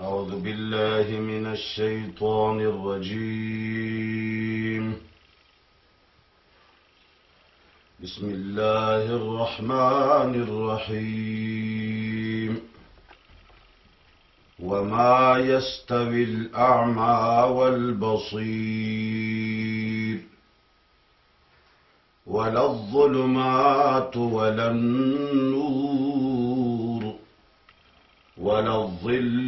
أعوذ بالله من الشيطان الرجيم. بسم الله الرحمن الرحيم. وما يستوي الأعمى والبصير. ولا الظلمات ولا النور. ولا الظل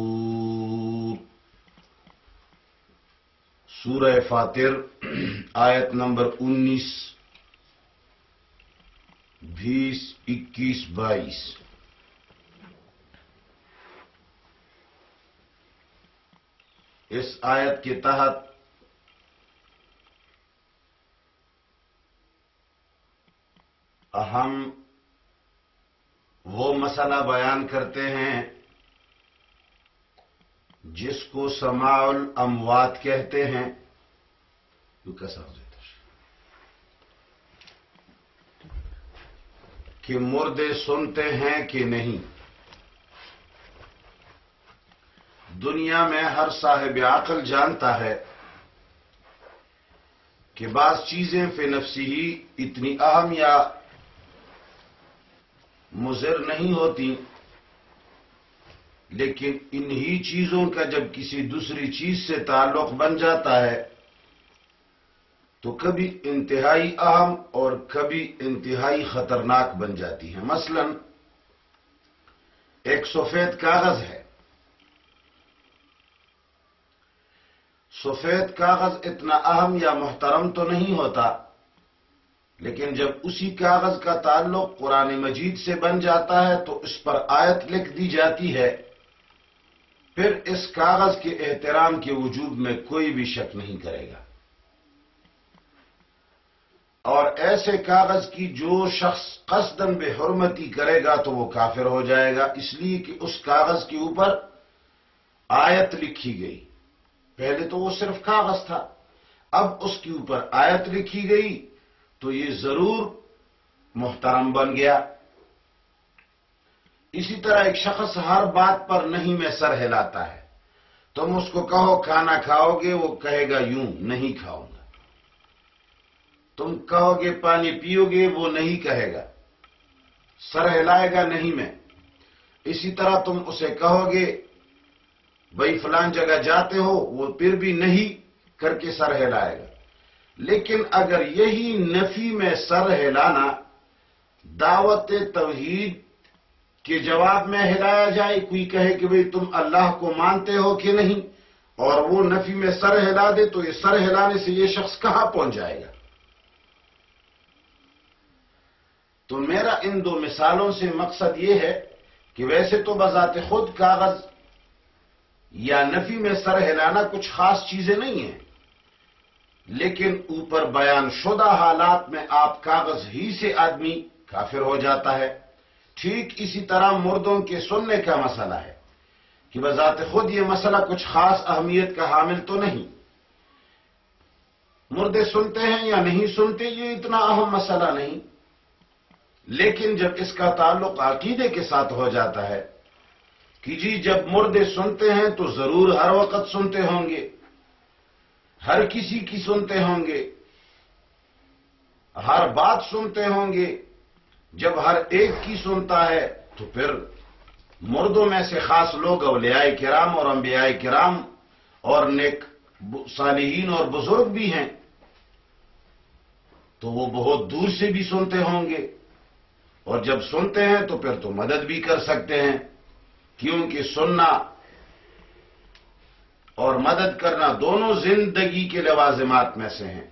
سورہ فاتر، آیت نمبر انیس، بیس، اکیس، بائیس۔ اس آیت کے تحت ہم وہ مسئلہ بیان کرتے ہیں جس کو سماع الاموات کہتے ہیں۔ یوں کیسا ہو جاتا کہ مردے سنتے ہیں کہ نہیں دنیا میں ہر صاحب عقل جانتا ہے کہ بعض چیزیں فی نفسی ہی اتنی اہم یا مضر نہیں ہوتی لیکن انہی چیزوں کا جب کسی دوسری چیز سے تعلق بن جاتا ہے تو کبھی انتہائی اہم اور کبھی انتہائی خطرناک بن جاتی ہے مثلا، ایک سفید کاغذ ہے۔ سفید کاغذ اتنا اہم یا محترم تو نہیں ہوتا، لیکن جب اسی کاغذ کا تعلق قرآن مجید سے بن جاتا ہے تو اس پر آیت لکھ دی جاتی ہے۔ پھر اس کاغذ کے احترام کے وجود میں کوئی بھی شک نہیں کرے گا۔ اور ایسے کاغذ کی جو شخص قصدن بے حرمتی کرے گا تو وہ کافر ہو جائے گا۔ اس لیے کہ اس کاغذ کے اوپر آیت لکھی گئی۔ پہلے تو وہ صرف کاغذ تھا۔ اب اس کے اوپر آیت لکھی گئی تو یہ ضرور محترم بن گیا۔ اسی طرح ایک شخص ہر بات پر نہیں میں سر ہلاتا ہے۔ تم اس کو کہو کھانا کھاؤ گے، وہ کہے گا یوں نہیں کھاؤں۔ تم کہو گے پانی پیو گے، وہ نہیں کہے گا۔ سر ہلائے گا نہیں میں۔ اسی طرح تم اسے کہو گے بھائی فلان جگہ جاتے ہو، وہ پھر بھی نہیں کر کے سر ہلائے گا۔ لیکن اگر یہی نفی میں سر ہلانا دعوت توحید کے جواب میں ہلایا جائے، کوئی کہے کہ بھئی تم اللہ کو مانتے ہو کہ نہیں، اور وہ نفی میں سر ہلا دے، تو یہ سر ہلانے سے یہ شخص کہاں پہنچ جائے گا؟ تو میرا ان دو مثالوں سے مقصد یہ ہے کہ ویسے تو بذات خود کاغذ یا نفی میں سر ہلانا کچھ خاص چیزیں نہیں ہیں، لیکن اوپر بیان شدہ حالات میں آپ کاغذ ہی سے آدمی کافر ہو جاتا ہے۔ ٹھیک اسی طرح مردوں کے سننے کا مسئلہ ہے کہ بذات خود یہ مسئلہ کچھ خاص اہمیت کا حامل تو نہیں۔ مردے سنتے ہیں یا نہیں سنتے یہ اتنا اہم مسئلہ نہیں۔ لیکن جب اس کا تعلق عقیدے کے ساتھ ہو جاتا ہے، کہ جی جب مردے سنتے ہیں تو ضرور ہر وقت سنتے ہوں گے، ہر کسی کی سنتے ہوں گے، ہر بات سنتے ہوں گے، جب ہر ایک کی سنتا ہے تو پھر مردوں میں سے خاص لوگ اولیاء کرام اور انبیاء کرام اور نیک صالحین اور بزرگ بھی ہیں، تو وہ بہت دور سے بھی سنتے ہوں گے۔ اور جب سنتے ہیں تو پھر تو مدد بھی کر سکتے ہیں، کیونکہ سننا اور مدد کرنا دونوں زندگی کے لوازمات میں سے ہیں۔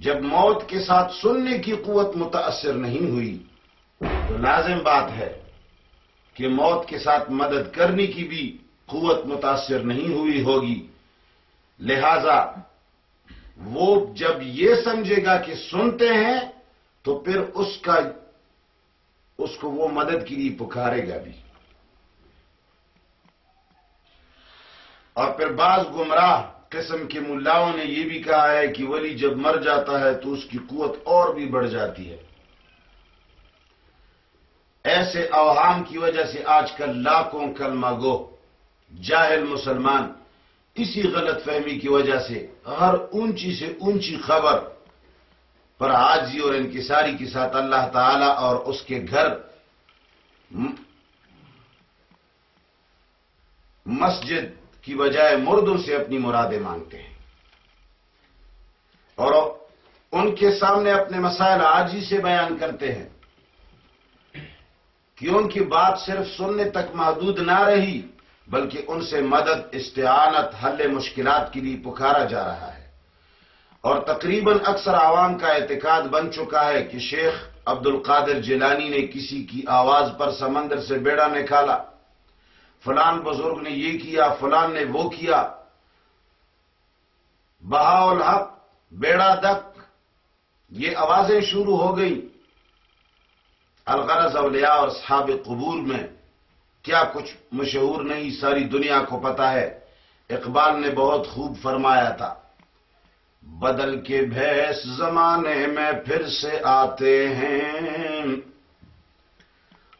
جب موت کے ساتھ سننے کی قوت متاثر نہیں ہوئی، تو لازم بات ہے کہ موت کے ساتھ مدد کرنے کی بھی قوت متاثر نہیں ہوئی ہوگی۔ لہذا وہ جب یہ سمجھے گا کہ سنتے ہیں، تو پھر اس کا اس کو وہ مدد کے لیے پکارے گا بھی۔ اور پھر بعض گمراہ قسم کے ملاؤں نے یہ بھی کہا ہے کہ ولی جب مر جاتا ہے تو اس کی قوت اور بھی بڑھ جاتی ہے۔ ایسے اوہام کی وجہ سے آج کل لاکھوں کلمہ گو، جاہل مسلمان، اسی غلط فہمی کی وجہ سے ہر اونچی سے اونچی خبر پر حاضی اور انکساری کے ساتھ اللہ تعالی اور اس کے گھر مسجد کی بجائے مردوں سے اپنی مرادیں مانگتے ہیں۔ اور ان کے سامنے اپنے مسائل آج ہی سے بیان کرتے ہیں کہ ان کی بات صرف سننے تک محدود نہ رہی، بلکہ ان سے مدد، استعانت، حل مشکلات کے لیے پکارا جا رہا ہے۔ اور تقریباً اکثر عوام کا اعتقاد بن چکا ہے کہ شیخ عبد القادر جیلانی نے کسی کی آواز پر سمندر سے بیڑا نکالا۔ فلان بزرگ نے یہ کیا، فلان نے وہ کیا۔ بہا الحق، بیڑا دک۔ یہ آوازیں شروع ہو گئی الغرض اولیاء اور صحاب قبور میں کیا کچھ مشہور نہیں، ساری دنیا کو پتا ہے۔ اقبال نے بہت خوب فرمایا تھا۔ بدل کے بھیس زمانے میں پھر سے آتے ہیں۔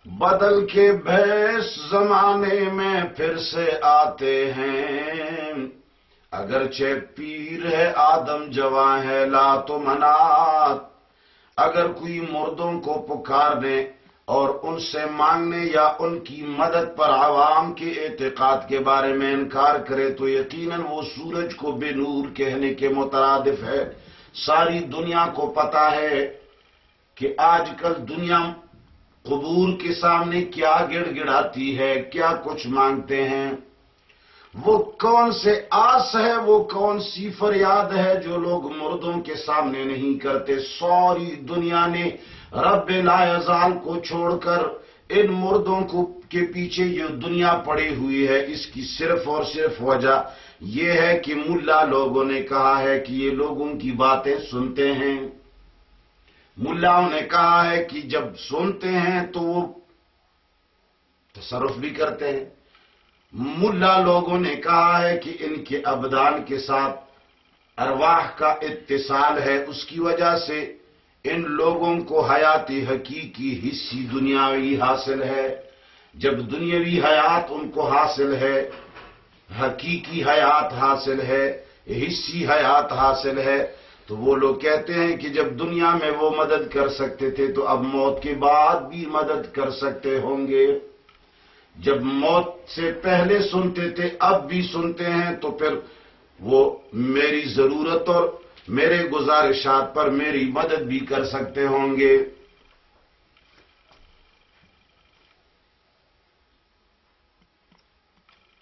بدل کے بھیس زمانے میں پھر سے آتے ہیں۔ اگرچہ پیر ہے آدم جوان ہے، لا تو منات۔ اگر کوئی مردوں کو پکارنے اور ان سے مانگنے یا ان کی مدد پر عوام کے اعتقاد کے بارے میں انکار کرے تو یقیناً وہ سورج کو بے نور کہنے کے مترادف ہے۔ ساری دنیا کو پتا ہے کہ آج کل دنیا قبور کے سامنے کیا گڑ گڑاتی ہے، کیا کچھ مانگتے ہیں۔ وہ کون سے آس ہے، وہ کون سی فریاد ہے جو لوگ مردوں کے سامنے نہیں کرتے؟ سوری دنیا نے رب لائزال کو چھوڑ کر ان مردوں کو کے پیچھے جو دنیا پڑی ہوئی ہے۔ اس کی صرف اور صرف وجہ یہ ہے کہ ملا لوگوں نے کہا ہے کہ یہ لوگوں کی باتیں سنتے ہیں۔ ملاؤں نے کہا ہے کہ جب سنتے ہیں تو وہ تصرف بھی کرتے ہیں۔ ملا لوگوں نے کہا ہے کہ ان کے ابدان کے ساتھ ارواح کا اتصال ہے۔ اس کی وجہ سے ان لوگوں کو حیاتی حقیقی حصی دنیاوی حاصل ہے۔ جب دنیاوی حیات ان کو حاصل ہے، حقیقی حیات حاصل ہے، حصی حیات حاصل ہے، تو وہ لوگ کہتے ہیں کہ جب دنیا میں وہ مدد کر سکتے تھے تو اب موت کے بعد بھی مدد کر سکتے ہوں گے۔ جب موت سے پہلے سنتے تھے، اب بھی سنتے ہیں، تو پھر وہ میری ضرورت اور میرے گزارشات پر میری مدد بھی کر سکتے ہوں گے۔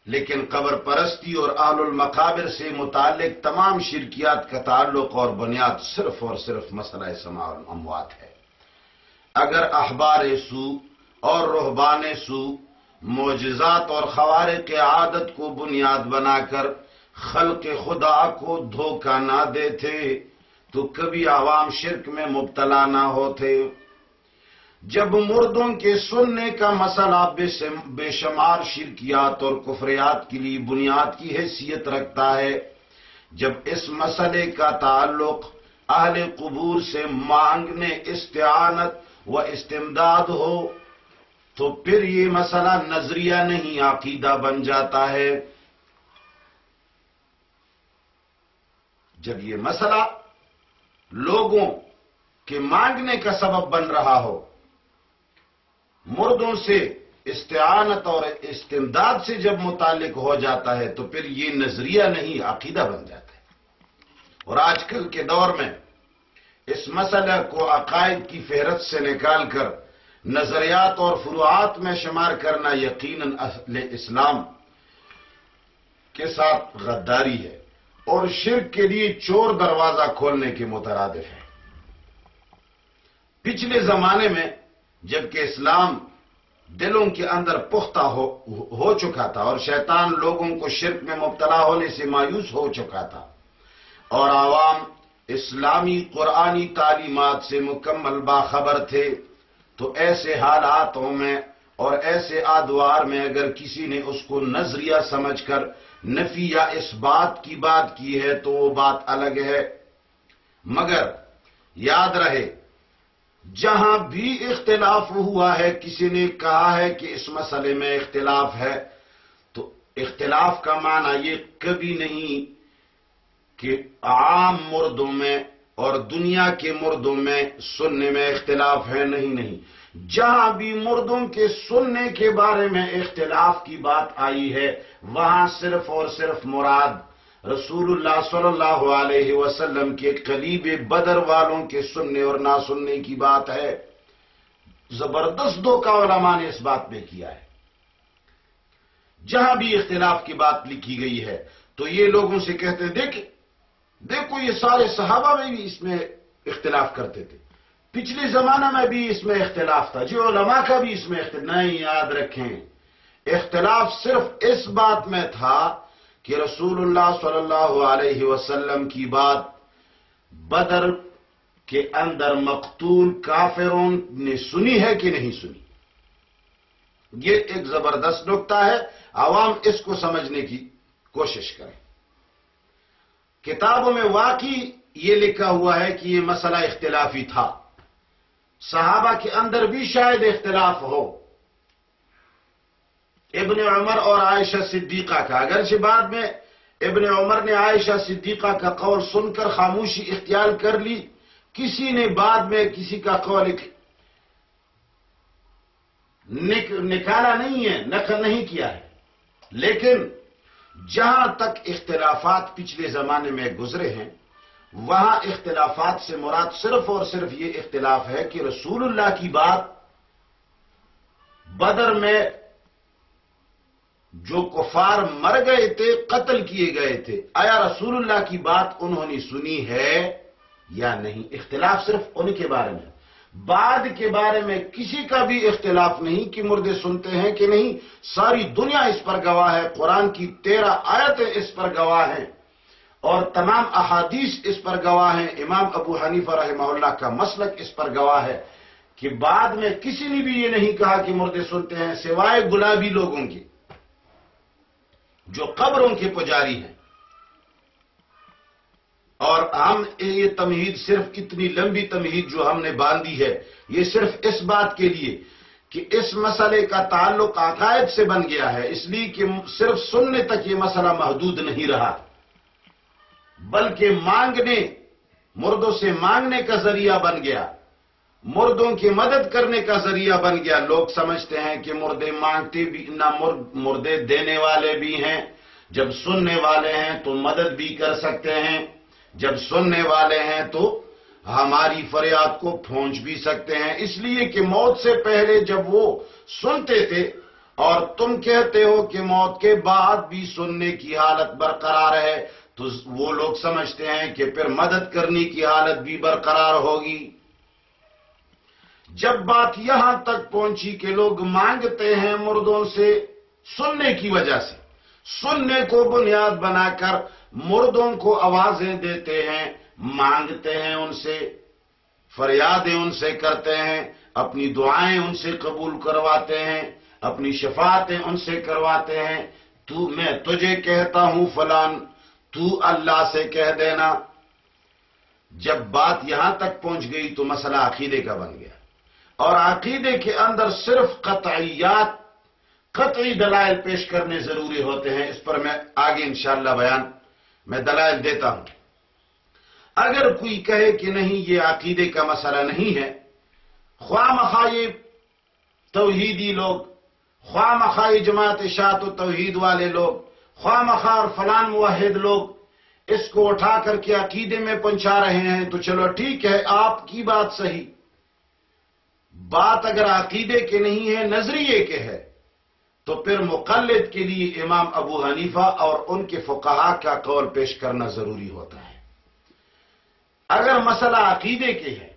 لیکن قبر پرستی اور آل المقابر سے متعلق تمام شرکیات کا تعلق اور بنیاد صرف اور صرف مسئلہ سما اموات ہے۔ اگر احبار سو اور رحبان سو معجزات اور خوارق عادت کو بنیاد بنا کر خلق خدا کو دھوکہ نہ دیتے، تو کبھی عوام شرک میں مبتلا نہ ہوتے۔ جب مردوں کے سننے کا مسئلہ بے شمار شرکیات اور کفریات کے لیے بنیاد کی حیثیت رکھتا ہے، جب اس مسئلے کا تعلق اہل قبور سے مانگنے، استعانت و استمداد ہو تو پھر یہ مسئلہ نظریہ نہیں عقیدہ بن جاتا ہے۔ جب یہ مسئلہ لوگوں کے مانگنے کا سبب بن رہا ہو، مردوں سے استعانت اور استمداد سے جب متعلق ہو جاتا ہے، تو پھر یہ نظریہ نہیں، عقیدہ بن جاتا ہے۔ اور آج کل کے دور میں اس مسئلہ کو عقائد کی فہرست سے نکال کر نظریات اور فروعات میں شمار کرنا یقیناً اہل اسلام کے ساتھ غداری ہے اور شرک کے لیے چور دروازہ کھولنے کے مترادف ہے۔ پچھلے زمانے میں جبکہ اسلام دلوں کے اندر پختہ ہو ہو چکا تھا اور شیطان لوگوں کو شرک میں مبتلا ہونے سے مایوس ہو چکا تھا اور عوام اسلامی قرآنی تعلیمات سے مکمل باخبر تھے۔ تو ایسے حالاتوں میں اور ایسے آدوار میں اگر کسی نے اس کو نظریہ سمجھ کر نفی یا اس بات کی بات کی ہے تو وہ بات الگ ہے۔ مگر یاد رہے، جہاں بھی اختلاف ہوا ہے، کسی نے کہا ہے کہ اس مسئلے میں اختلاف ہے، تو اختلاف کا معنی یہ کبھی نہیں کہ عام مردوں میں اور دنیا کے مردوں میں سننے میں اختلاف ہے نہیں نہیں۔ جہاں بھی مردوں کے سننے کے بارے میں اختلاف کی بات آئی ہے، وہاں صرف اور صرف مراد رسول اللہ صلی اللہ علیہ وسلم کے قلیب بدر والوں کے سننے اور نہ سننے کی بات ہے۔ زبردست دو کا علماء نے اس بات میں کیا ہے۔ جہاں بھی اختلاف کی بات لکھی گئی ہے، تو یہ لوگوں سے کہتے ہیں، دیکھ دیکھو یہ سارے صحابہ میں بھی اس میں اختلاف کرتے تھے۔ پچھلے زمانہ میں بھی اس میں اختلاف تھا۔ جو علماء کا بھی اس میں اختلاف۔ نہیں، یاد رکھیں، اختلاف صرف اس بات میں تھا کہ رسول اللہ صلی اللہ علیہ وسلم کی بات بدر کے اندر مقتول کافروں نے سنی ہے کہ نہیں سنی۔ یہ ایک زبردست نقطہ ہے۔ عوام اس کو سمجھنے کی کوشش کریں۔ کتابوں میں واقعی یہ لکھا ہوا ہے کہ یہ مسئلہ اختلافی تھا۔ صحابہ کے اندر بھی شاید اختلاف ہو۔ ابن عمر اور عائشہ صدیقہ کا۔ اگرچہ بعد میں ابن عمر نے عائشہ صدیقہ کا قول سن کر خاموشی اختیار کر لی، کسی نے بعد میں کسی کا قول نکالا نہیں ہے، نقل نہیں کیا ہے۔ لیکن جہاں تک اختلافات پچھلے زمانے میں گزرے ہیں، وہاں اختلافات سے مراد صرف اور صرف یہ اختلاف ہے کہ رسول اللہ کی بات بدر میں جو کفار مر گئے تھے، قتل کیے گئے تھے۔ آیا رسول اللہ کی بات انہوں نے سنی ہے یا نہیں؟ اختلاف صرف ان کے بارے میں۔ بعد کے بارے میں کسی کا بھی اختلاف نہیں کہ مردے سنتے ہیں کہ نہیں، ساری دنیا اس پر گواہ ہے، قرآن کی تیرہ آیتیں اس پر گواہ ہیں اور تمام احادیث اس پر گواہ ہیں۔ امام ابو حنیفہ رحمہ اللہ کا مسلک اس پر گواہ ہے کہ بعد میں کسی نے بھی یہ نہیں کہا کہ مردے سنتے ہیں، سوائے گلابی لوگوں کی جو قبروں کے پجاری ہیں۔ اور ہم یہ تمہید صرف اتنی لمبی تمہید جو ہم نے باندھی ہے۔ یہ صرف اس بات کے لیے کہ اس مسئلے کا تعلق عقائد سے بن گیا ہے، اس لیے کہ صرف سننے تک یہ مسئلہ محدود نہیں رہا۔ بلکہ مانگنے، مردوں سے مانگنے کا ذریعہ بن گیا۔ مردوں کی مدد کرنے کا ذریعہ بن گیا۔ لوگ سمجھتے ہیں کہ مردے مانگتے بھی، نہ مردے دینے والے بھی ہیں۔ جب سننے والے ہیں تو مدد بھی کر سکتے ہیں۔ جب سننے والے ہیں تو ہماری فریاد کو پھونچ بھی سکتے ہیں۔ اس لیے کہ موت سے پہلے جب وہ سنتے تھے اور تم کہتے ہو کہ موت کے بعد بھی سننے کی حالت برقرار ہے، تو وہ لوگ سمجھتے ہیں کہ پھر مدد کرنے کی حالت بھی برقرار ہوگی۔ جب بات یہاں تک پہنچی کہ لوگ مانگتے ہیں مردوں سے سننے کی وجہ سے، سننے کو بنیاد بنا کر مردوں کو آوازیں دیتے ہیں، مانگتے ہیں ان سے، فریادیں ان سے کرتے ہیں، اپنی دعائیں ان سے قبول کرواتے ہیں، اپنی شفاعتیں ان سے کرواتے ہیں۔ تو میں تجھے کہتا ہوں فلان، تو اللہ سے کہہ دینا، جب بات یہاں تک پہنچ گئی تو مسئلہ عقیدے کا بن گیا۔ اور عقیدے کے اندر صرف قطعیات، قطعی دلائل پیش کرنے ضروری ہوتے ہیں۔ اس پر میں آگے انشاءاللہ بیان میں دلائل دیتا ہوں۔ اگر کوئی کہے کہ نہیں، یہ عقیدے کا مسئلہ نہیں ہے، خواہ مخواہ توحیدی لوگ، خواہ مخواہ جماعت شاعت و توحید والے لوگ، خواہ مخواہ فلان موحد لوگ اس کو اٹھا کر کے عقیدے میں پہنچا رہے ہیں، تو چلو ٹھیک ہے، آپ کی بات صحیح۔ بات اگر عقیدے کے نہیں ہے، نظریے کے ہے۔ تو پھر مقلد کے لیے امام ابو حنیفہ اور ان کے فقہا کا قول پیش کرنا ضروری ہوتا ہے۔ اگر مسئلہ عقیدے کے ہے،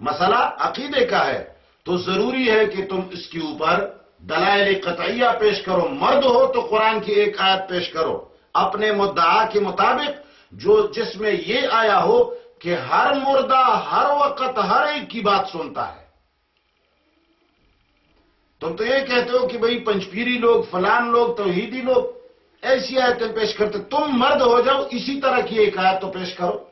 مسئلہ عقیدے کا ہے، تو ضروری ہے کہ تم اس کے اوپر دلائل قطعیہ پیش کرو۔ مرد ہو تو قرآن کی ایک آیت پیش کرو۔ اپنے مدعا کے مطابق جو جس میں یہ آیا ہو کہ ہر مردہ ہر وقت ہر ایک کی بات سنتا ہے۔ تم تو یہ کہتے ہو کہ بھئی پنچپیری لوگ، فلان لوگ، توحیدی لوگ، ایسی آیتیں پیش کرتے، تم مرد ہو جاؤ، اسی طرح کی ایک آیت تو پیش کرو۔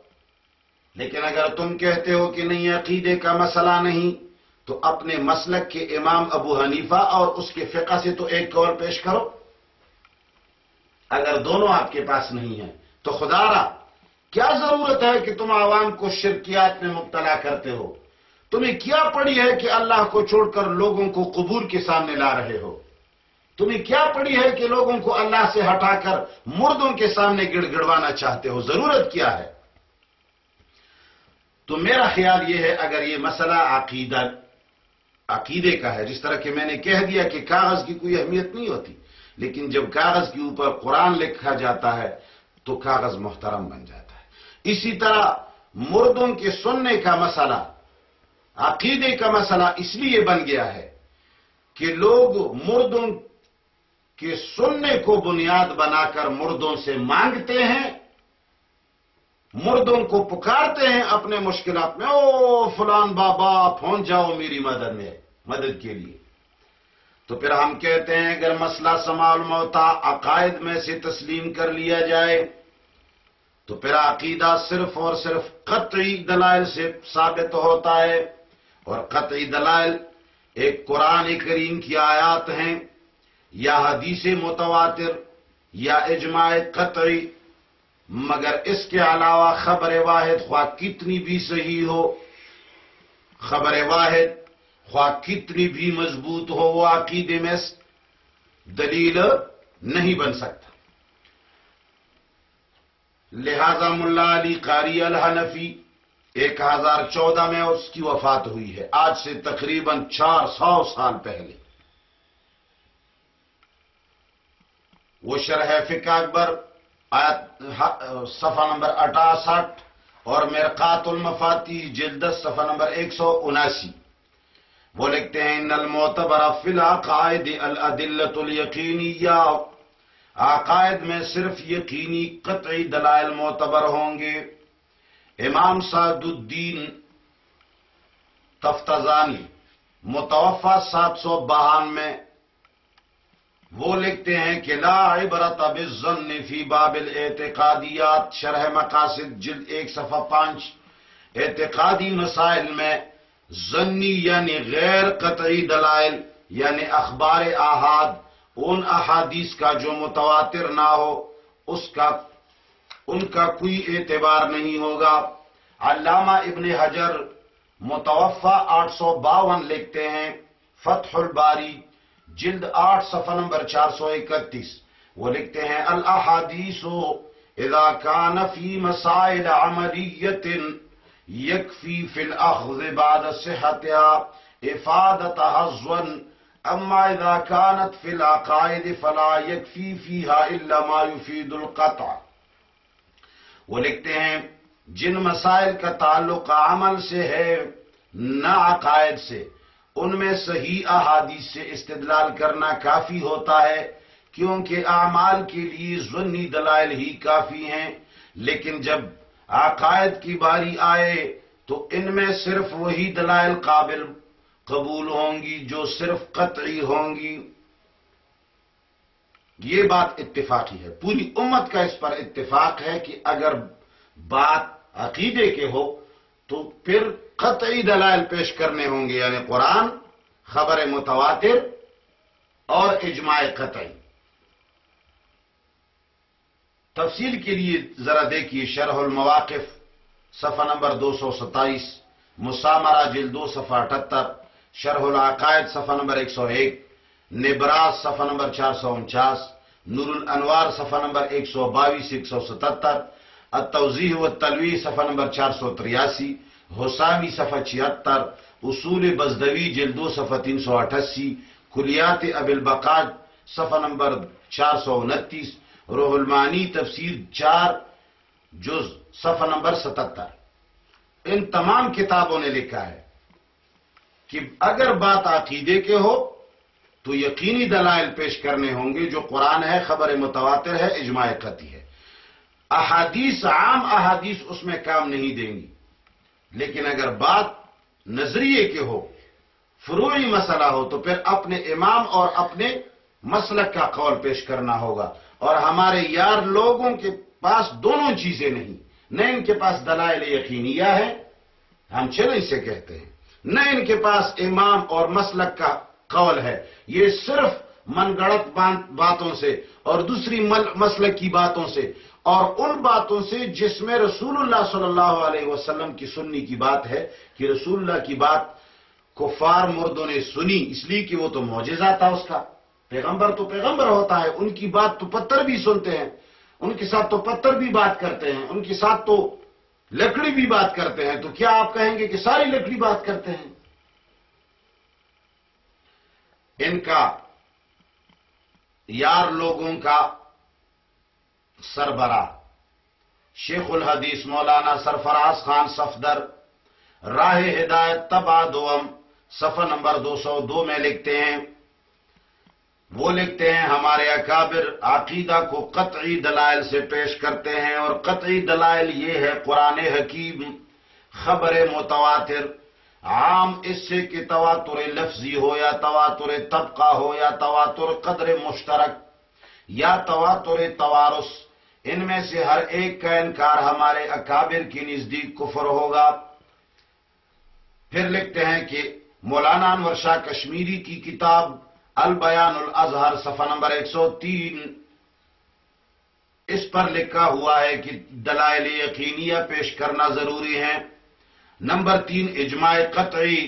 لیکن اگر تم کہتے ہو کہ نہیں، عقیدے کا مسئلہ نہیں، تو اپنے مسلک کے امام ابو حنیفہ اور اس کے فقہ سے تو ایک قول پیش کرو۔ اگر دونوں آپ کے پاس نہیں ہیں، تو خدا را، کیا ضرورت ہے کہ تم عوام کو شرکیات میں مبتلا کرتے ہو؟ تمہیں کیا پڑی ہے کہ اللہ کو چھوڑ کر لوگوں کو قبور کے سامنے لا رہے ہو؟ تمہیں کیا پڑی ہے کہ لوگوں کو اللہ سے ہٹا کر مردوں کے سامنے گڑ گڑوانا چاہتے ہو؟ ضرورت کیا ہے؟ تو میرا خیال یہ ہے، اگر یہ مسئلہ عقیدہ، عقیدے کا ہے، جس طرح کہ میں نے کہہ دیا کہ کاغذ کی کوئی اہمیت نہیں ہوتی، لیکن جب کاغذ کے اوپر قرآن لکھا جاتا ہے، تو کاغذ محترم بن جاتا ہے۔ اسی طرح مردوں کے سننے کا مسئلہ عقیدے کا مسئلہ اس لیے بن گیا ہے کہ لوگ مردوں کے سننے کو بنیاد بنا کر مردوں سے مانگتے ہیں، مردوں کو پکارتے ہیں اپنے مشکلات میں، او فلان بابا، پہنچ جاؤ میری مدد میں، مدد کے لیے. تو پھر ہم کہتے ہیں، اگر مسئلہ سمال موتا، عقائد میں سے تسلیم کر لیا جائے، تو پھر عقیدہ صرف اور صرف قطعی دلائل سے ثابت ہوتا ہے۔ اور قطعی دلائل ایک قرآن کریم کی آیات ہیں، یا حدیث متواتر، یا اجماع قطعی، مگر اس کے علاوہ خبر واحد خواہ کتنی بھی صحیح ہو، خبر واحد خواہ کتنی بھی مضبوط ہو، وہ عقیدے میں دلیل نہیں بن سکتا۔ لہذا ملا علی قاری الحنفی ایک ہزار چودہ میں اس کی وفات ہوئی ہے۔ آج سے تقریباً چار سو سال پہلے۔ وہ شرح فقہ اکبر صفحہ نمبر اٹھاسٹھ اور مرقات المفاتی جلدس صفحہ نمبر ایک سو اناسی۔ وہ لکھتے ہیں، ان المعتبر فی العقائد الادلت الیقینیہ عقائد میں صرف یقینی قطعی دلائل معتبر ہوں گے۔ امام سعد الدین تفتزانی متوفہ سات سو بہان میں وہ لکھتے ہیں کہ لا عبرت بالظن فی باب الاعتقادیات شرح مقاصد جلد ایک صفحہ پانچ۔ اعتقادی مسائل میں ضنی یعنی غیر قطعی دلائل یعنی اخبار احاد، ان احادیث کا جو متواتر نہ ہو، اس کا ان کا کوئی اعتبار نہیں ہوگا۔ علامہ ابن حجر متوفہ آٹھ سو باون لکھتے ہیں، فتح الباری جلد آٹھ، صفحہ نمبر چار سو اکتیس۔ وہ لکھتے ہیں الحادیث اذا كان في مسائل عملیت یکفی فی الاخذ بعد صحتها افادت حضون اما اذا كانت في العقائد فلا يكفي فيها الا ما يفيد القطع۔ وہ لکھتے ہیں، جن مسائل کا تعلق عمل سے ہے، نہ عقائد سے۔ ان میں صحیح احادیث سے استدلال کرنا کافی ہوتا ہے، کیونکہ اعمال کے لیے ضنی دلائل ہی کافی ہیں۔ لیکن جب عقائد کی باری آئے، تو ان میں صرف وہی دلائل قابل قبول ہوں گی جو صرف قطعی ہوں گی۔ یہ بات اتفاقی ہے۔ پوری امت کا اس پر اتفاق ہے کہ اگر بات عقیدے کے ہو تو پھر قطعی دلائل پیش کرنے ہوں گے یعنی قرآن، خبر متواتر اور اجماع قطعی۔ تفصیل کے لیے ذرا دیکھیے شرح المواقف، صفحہ نمبر دو سو ستائیس، مسامرہ جل دو، صفحہ اٹھتر، شرح العقائد، صفحہ نمبر ایک سو ایک۔ نبراز صفحہ نمبر چار سو انچاس نور الانوار صفحہ نمبر ایک سو باویس ایک سو ستہتر التوضیح و تلوی صفحہ نمبر چار سو تریاسی، حسامی صفحہ چھہتر، اصول بزدوی جلدو صفحہ تین سو اٹھاسی، کلیات اب البقاج صفحہ نمبر چار سو انتیس روح المانی تفسیر چار، جز صفحہ نمبر ستتر۔ ان تمام کتابوں نے لکھا ہے کہ اگر بات عقیدے کے ہو تو یقینی دلائل پیش کرنے ہوں گے جو قرآن ہے، خبر متواتر ہے، اجماع قطعی ہے۔ احادیث عام احادیث اس میں کام نہیں دیں گی۔ لیکن اگر بات نظریے کے ہو، فروعی مسئلہ ہو، تو پھر اپنے امام اور اپنے مسلک کا قول پیش کرنا ہوگا۔ اور ہمارے یار لوگوں کے پاس دونوں چیزیں نہیں۔ نہ ان کے پاس دلائل یقینیہ ہے، ہم چلیں سے کہتے ہیں۔ نہ ان کے پاس امام اور مسلک کا قول ہے۔ یہ صرف من گڑت باتوں سے اور دوسری مسلک کی باتوں سے اور ان باتوں سے جس میں رسول اللہ صلی اللہ علیہ وسلم کی سننی کی بات ہے کہ رسول اللہ کی بات کفار مردوں نے سنی، اس لیے کہ وہ تو معجزہ تھا اس کا۔ پیغمبر تو پیغمبر ہوتا ہے، ان کی بات تو پتھر بھی سنتے ہیں، ان کے ساتھ تو پتھر بھی بات کرتے ہیں، ان کے ساتھ تو لکڑی بھی بات کرتے ہیں۔ تو کیا آپ کہیں گے کہ ساری لکڑی بات کرتے ہیں؟ ان کا یار لوگوں کا سربراہ، شیخ الحدیث مولانا سرفراز خان صفدر، راہ ہدایت تبا دوم صفحہ نمبر دو سو دو میں لکھتے ہیں۔ وہ لکھتے ہیں، ہمارے اکابر عقیدہ کو قطعی دلائل سے پیش کرتے ہیں اور قطعی دلائل یہ ہے، قرآن حکیم، خبر متواتر عام اس سے کہ تواتر لفظی ہو یا تواتر طبقہ ہو یا تواتر قدر مشترک یا تواتر توارس ان میں سے ہر ایک کا انکار ہمارے اکابر کی نزدیک کفر ہوگا۔ پھر لکھتے ہیں کہ مولانا انور شاہ کشمیری کی کتاب البیان الازہر صفحہ نمبر ایک سو تین۔ اس پر لکھا ہوا ہے کہ دلائل یقینیہ پیش کرنا ضروری ہے نمبر تین، اجماع قطعی،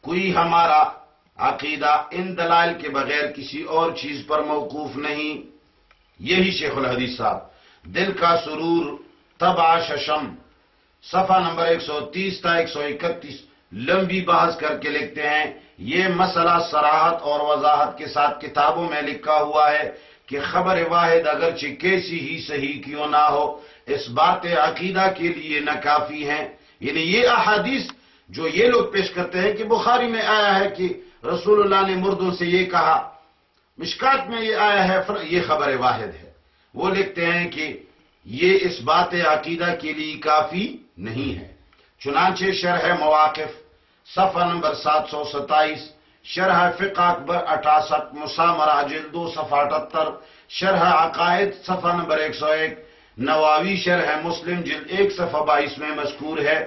کوئی ہمارا عقیدہ ان دلائل کے بغیر کسی اور چیز پر موقوف نہیں۔ یہی شیخ الحدیث صاحب، دل کا سرور تبا ششم، صفحہ نمبر ایک سو تیس تا ایک سو اکتیس۔ لمبی بحث کر کے لکھتے ہیں، یہ مسئلہ سراحت اور وضاحت کے ساتھ کتابوں میں لکھا ہوا ہے کہ خبر واحد اگرچہ کیسی ہی صحیح کیوں نہ ہو، اس بات عقیدہ کے لیے نہ کافی ہیں۔ یعنی یہ احادیث جو یہ لوگ پیش کرتے ہیں کہ بخاری میں آیا ہے کہ رسول اللہ نے مردوں سے یہ کہا، مشکات میں یہ آیا ہے یہ خبر واحد ہے۔ وہ لکھتے ہیں کہ یہ اس بات عقیدہ کے لیے کافی نہیں ہے۔ چنانچہ شرح مواقف، صفحہ نمبر سات سو ستائیس، شرح فقہ اکبر اٹھاسٹھ، مسامرہ جلدو صفحہ اٹھتر شرح عقائد، صفحہ نمبر ایک سو ایک۔ نواوی شرح مسلم جلد ایک صفحہ بائیس میں مذکور ہے۔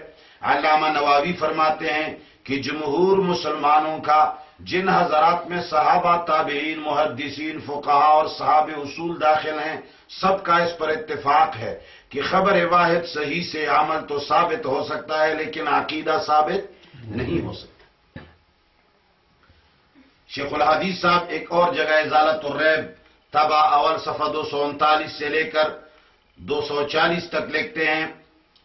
علامہ نواوی فرماتے ہیں کہ جمہور مسلمانوں کا جن حضرات میں صحابہ تابعین، محدثین فقہا اور صحاب اصول داخل ہیں، سب کا اس پر اتفاق ہے کہ خبر واحد صحیح سے عمل تو ثابت ہو سکتا ہے، لیکن عقیدہ ثابت نہیں ہو سکتا۔ شیخ الحدیث صاحب ایک اور جگہ ازالت الریب تبا اول صفحہ دو سو انتالیس سے لے کر دو سو چالیس تک لکھتے ہیں،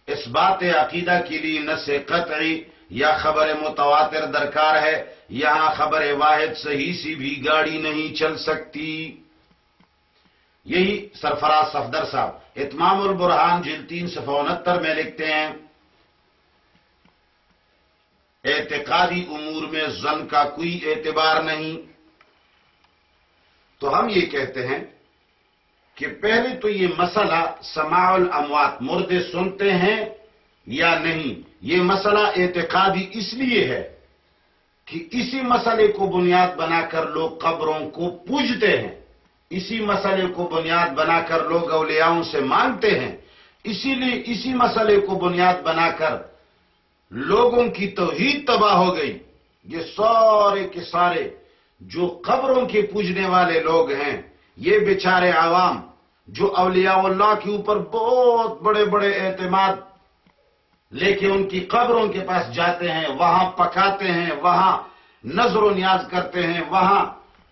اس بات عقیدہ کے لیے نس قطعی یا خبر متواتر درکار ہے، یہاں خبر واحد صحیح سی بھی گاڑی نہیں چل سکتی۔ یہی سرفراز صفدر صاحب، اتمام البرحان جل تین صفحہ انہتر میں لکھتے ہیں، اعتقادی امور میں زن کا کوئی اعتبار نہیں۔ تو ہم یہ کہتے ہیں کہ پہلے تو یہ مسئلہ سماع الاموات مردے سنتے ہیں یا نہیں؟ یہ مسئلہ اعتقادی اس لیے ہے کہ اسی مسئلے کو بنیاد بنا کر لوگ قبروں کو پوجتے ہیں۔ اسی مسئلے کو بنیاد بنا کر لوگ اولیاؤں سے مانگتے ہیں۔ اسی لیے اسی مسئلے کو بنیاد بنا کر لوگوں کی توحید تباہ ہو گئی۔ یہ سارے کے سارے جو قبروں کے پوجنے والے لوگ ہیں یہ بیچارے عوام جو اولیاء اللہ کے اوپر بہت بڑے بڑے اعتماد لے کے ان کی قبروں کے پاس جاتے ہیں، وہاں پکاتے ہیں، وہاں نظر و نیاز کرتے ہیں، وہاں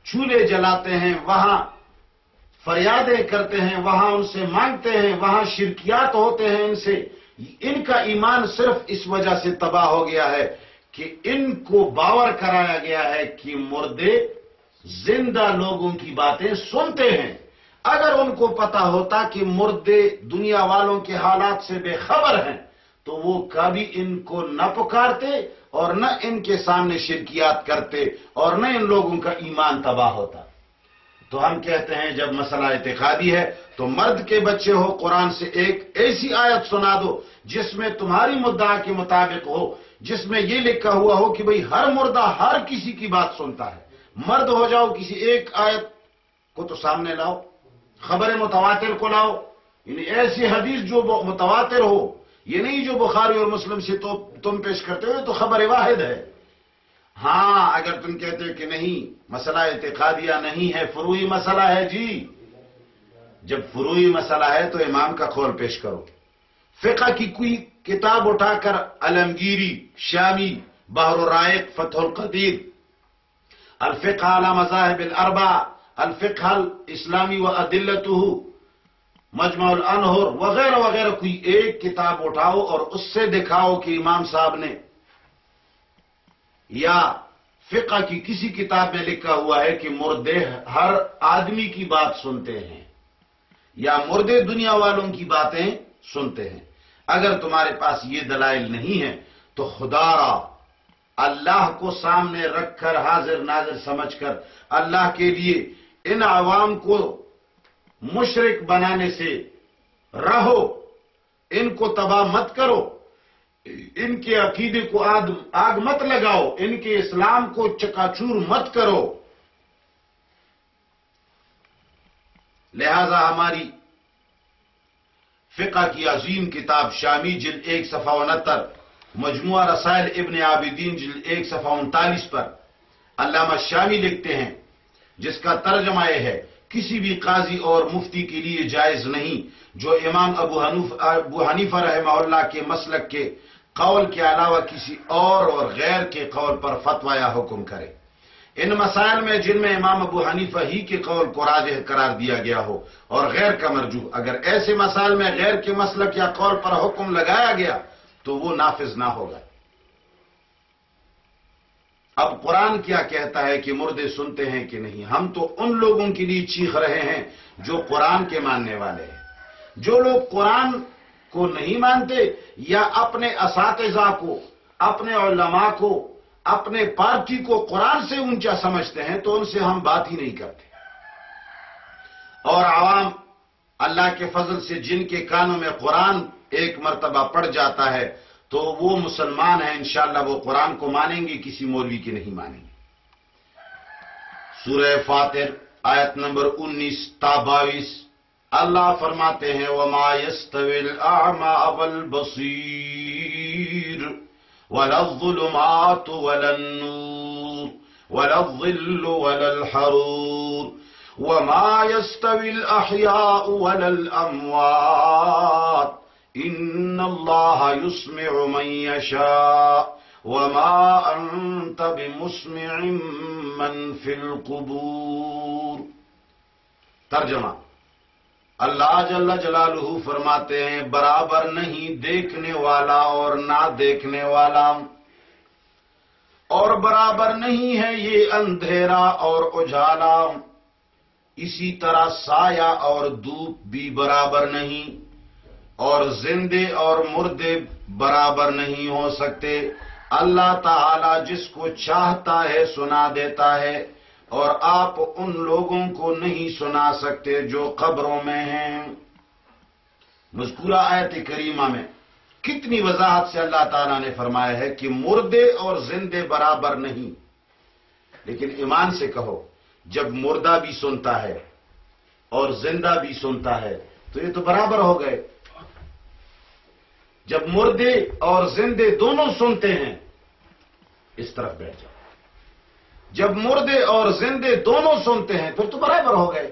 چولہے جلاتے ہیں، وہاں فریادیں کرتے ہیں، وہاں ان سے مانگتے ہیں، وہاں شرکیات ہوتے ہیں ان سے۔ ان کا ایمان صرف اس وجہ سے تباہ ہو گیا ہے کہ ان کو باور کرایا گیا ہے کہ مردے زندہ لوگوں کی باتیں سنتے ہیں۔ اگر ان کو پتا ہوتا کہ مردے دنیا والوں کے حالات سے بے خبر ہیں، تو وہ کبھی ان کو نہ پکارتے اور نہ ان کے سامنے شرکیات کرتے اور نہ ان لوگوں کا ایمان تباہ ہوتا۔ تو ہم کہتے ہیں، جب مسئلہ اعتقادی ہے، تو مرد کے بچے ہو، قرآن سے ایک ایسی آیت سنا دو، جس میں تمہاری مدعا کے مطابق ہو، جس میں یہ لکھا ہوا ہو کہ بھئی ہر مردہ ہر کسی کی بات سنتا ہے۔ مرد ہو جاؤ، کسی ایک آیت کو تو سامنے لاؤ خبر متواتر کو لاؤ۔ یعنی ایسی حدیث جو متواتر ہو، یہ نہیں جو بخاری اور مسلم سے تو تم پیش کرتے ہو تو خبر واحد ہے۔ ہاں اگر تم کہتے ہو کہ نہیں، مسئلہ اعتقادیہ نہیں ہے، فروئی مسئلہ ہے جی۔ جب فروئی مسئلہ ہے تو امام کا قول پیش کرو۔ فقہ کی کوئی کتاب اٹھا کر علمگیری، شامی، بحر الرائق، فتح القدیر الفقہ علی مذاہب الاربع، الفقہ الاسلامی و عدلتہ مجمع الانہر وغیرہ وغیرہ کوئی ایک کتاب اٹھاؤ اور اس سے دکھاؤ کہ امام صاحب نے یا فقہ کی کسی کتاب میں لکھا ہوا ہے کہ مردے ہر آدمی کی بات سنتے ہیں یا مردے دنیا والوں کی باتیں سنتے ہیں۔ اگر تمہارے پاس یہ دلائل نہیں ہے تو خدا را اللہ کو سامنے رکھ کر حاضر ناظر سمجھ کر اللہ کے لیے ان عوام کو مشرق بنانے سے رہو، ان کو تباہ مت کرو، ان کے عقیدے کو آگ مت لگاؤ، ان کے اسلام کو چکاچور مت کرو۔ لہذا ہماری فقہ کی عظیم کتاب شامی جلد ایک صفحہ انہتر مجموعہ رسائل ابن عابدین جلد ایک صفحہ انتالیس پر علامہ شامی لکھتے ہیں، جس کا ترجمہ یہ ہے، کسی بھی قاضی اور مفتی کے لیے جائز نہیں، جو امام ابو ابو حنیفہ رحمہ اللہ کے مسلک کے قول کے علاوہ کسی اور اور غیر کے قول پر فتوہ یا حکم کرے۔ ان مسائل میں جن میں امام ابو حنیفہ ہی کے قول کو راجح قرار دیا گیا ہو اور غیر کا مرجو اگر ایسے مسائل میں غیر کے مسلک یا قول پر حکم لگایا گیا تو وہ نافذ نہ ہوگا۔ اب قرآن کیا کہتا ہے کہ مردے سنتے ہیں کہ نہیں؟ ہم تو ان لوگوں کے لیے چیخ رہے ہیں جو قرآن کے ماننے والے ہیں۔ جو لوگ قرآن کو نہیں مانتے یا اپنے اساتذہ کو، اپنے علماء کو، اپنے پارٹی کو قرآن سے اونچا سمجھتے ہیں، تو ان سے ہم بات ہی نہیں کرتے۔ اور عوام اللہ کے فضل سے جن کے کانوں میں قرآن ایک مرتبہ پڑ جاتا ہے تو وہ مسلمان ہیں، انشاءاللہ وہ قرآن کو مانیں گے، کسی مولوی کی نہیں مانیں گے۔ سورہ فاتر آیت نمبر انیس، تا باویس اللہ فرماتے ہیں، وما يستوي الاعمى والبصير ولا الظلمات ولا النور ولا الظل ولا الحرور وما يستوي الاحياء ولا الاموات ان الله يسمع من يشاء وما انت بمسمع من في القبور ترجمہ اللہ جل جلالہ فرماتے ہیں، برابر نہیں دیکھنے والا اور نہ دیکھنے والا۔ اور برابر نہیں ہے یہ اندھیرا اور اجالا۔ اسی طرح سایہ اور دھوپ بھی برابر نہیں۔ اور زندے اور مردے برابر نہیں ہو سکتے۔ اللہ تعالی جس کو چاہتا ہے سنا دیتا ہے، اور آپ ان لوگوں کو نہیں سنا سکتے جو قبروں میں ہیں۔ مذکورہ آیت کریمہ میں کتنی وضاحت سے اللہ تعالیٰ نے فرمایا ہے کہ مردے اور زندے برابر نہیں۔ لیکن ایمان سے کہو، جب مردہ بھی سنتا ہے اور زندہ بھی سنتا ہے تو یہ تو برابر ہو گئے۔ جب مردے اور زندے دونوں سنتے ہیں، اس طرف بیٹھ جاؤ۔ جب مردے اور زندے دونوں سنتے ہیں، پھر تو برابر ہو گئے۔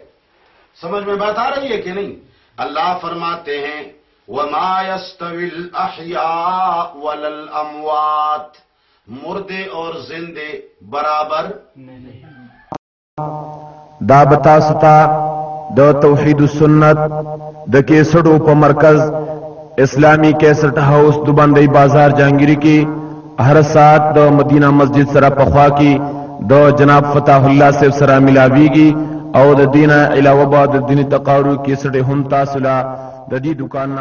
سمجھ میں بات آ رہی ہے کہ نہیں؟ اللہ فرماتے ہیں، وَمَا مردے اور زندے برابر دا بتا ستا دا توحید السنت دا کیسٹو پا مرکز اسلامی کیسټ هاوس د باندې بازار جانګيري کې هر سات د مدینه مسجد سره پخوا کې د جناب فتح الله صاحب سره ملاويږي او د دینه علاوه بعد د دینی تقارو کیسټ هم تاسو لا د دې دکان